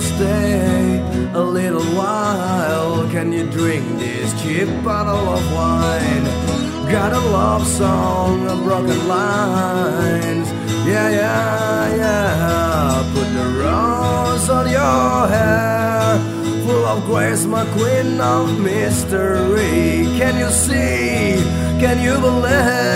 stay a little while? Can you drink this cheap bottle of wine? Got a love song, a broken lines. Yeah, yeah, yeah. Put the rose on your hair. Full of grace, my queen of mystery. Can you see? Can you believe?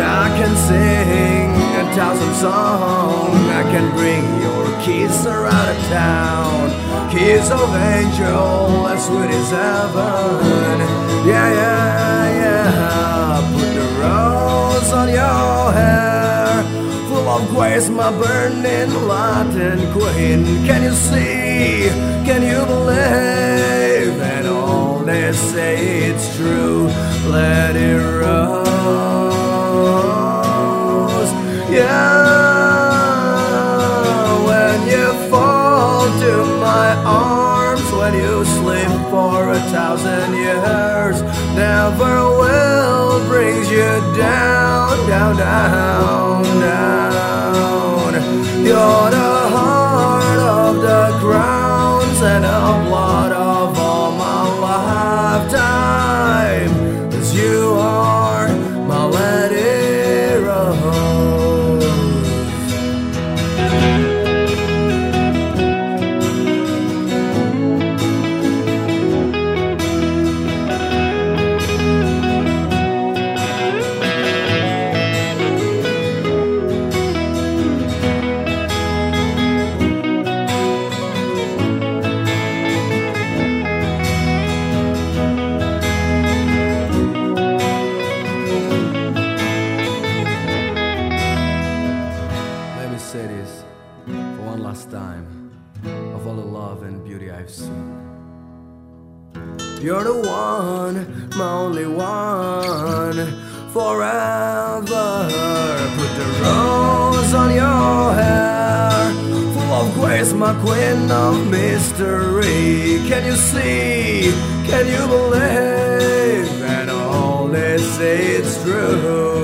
I can sing a thousand songs. I can bring your kiss around the town. Kiss of angel, as sweet as heaven. Yeah, yeah, yeah. Put the rose on your hair. Full of grace, my burning Latin queen. Can you see? Can you believe? And all they say it's true. Let it rose. Never will brings you down, down, down, down. You're one last time of all the love and beauty I've seen. You're the one, my only one, forever. Put the rose on your hair, full of grace, my queen of mystery. Can you see? Can you believe? And all they say it's true.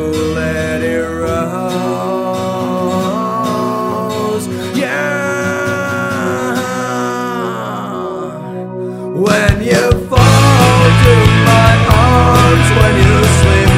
you fall to my arms when you sleep.